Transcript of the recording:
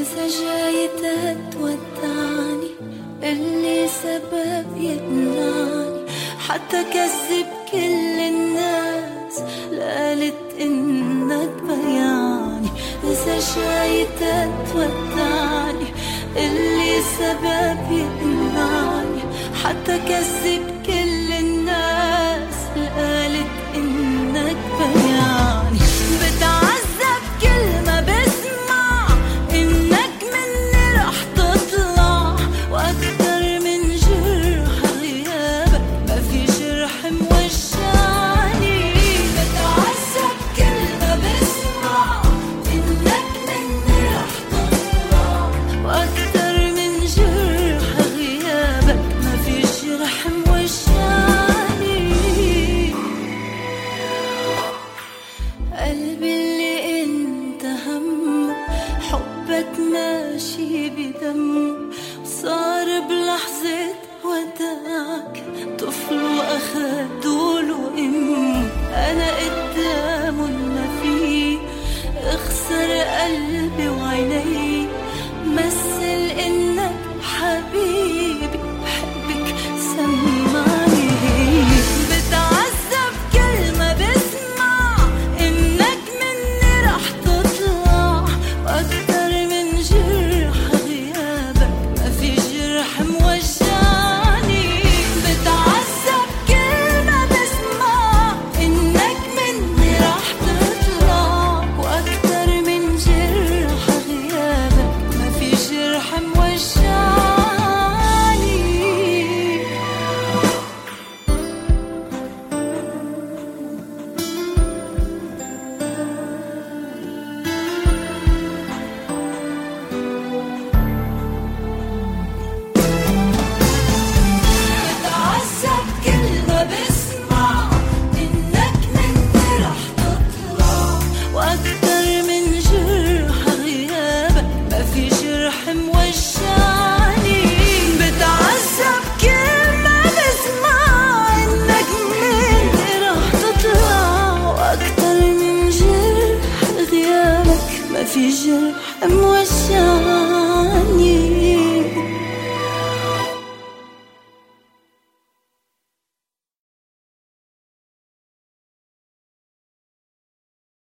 عسى جايتها تودعني اللي سبب يمنعني. حتى كذب كل الناس قالت انك بياني عسى جاي تتودعني اللي سبب يمنعني. حتى كذب كل قلبك ماشي صار بلحظة وداعك طفل وأخدوله أمه أنا قدامه ما فيه أخسر قلبي وعيني confusion, and moi,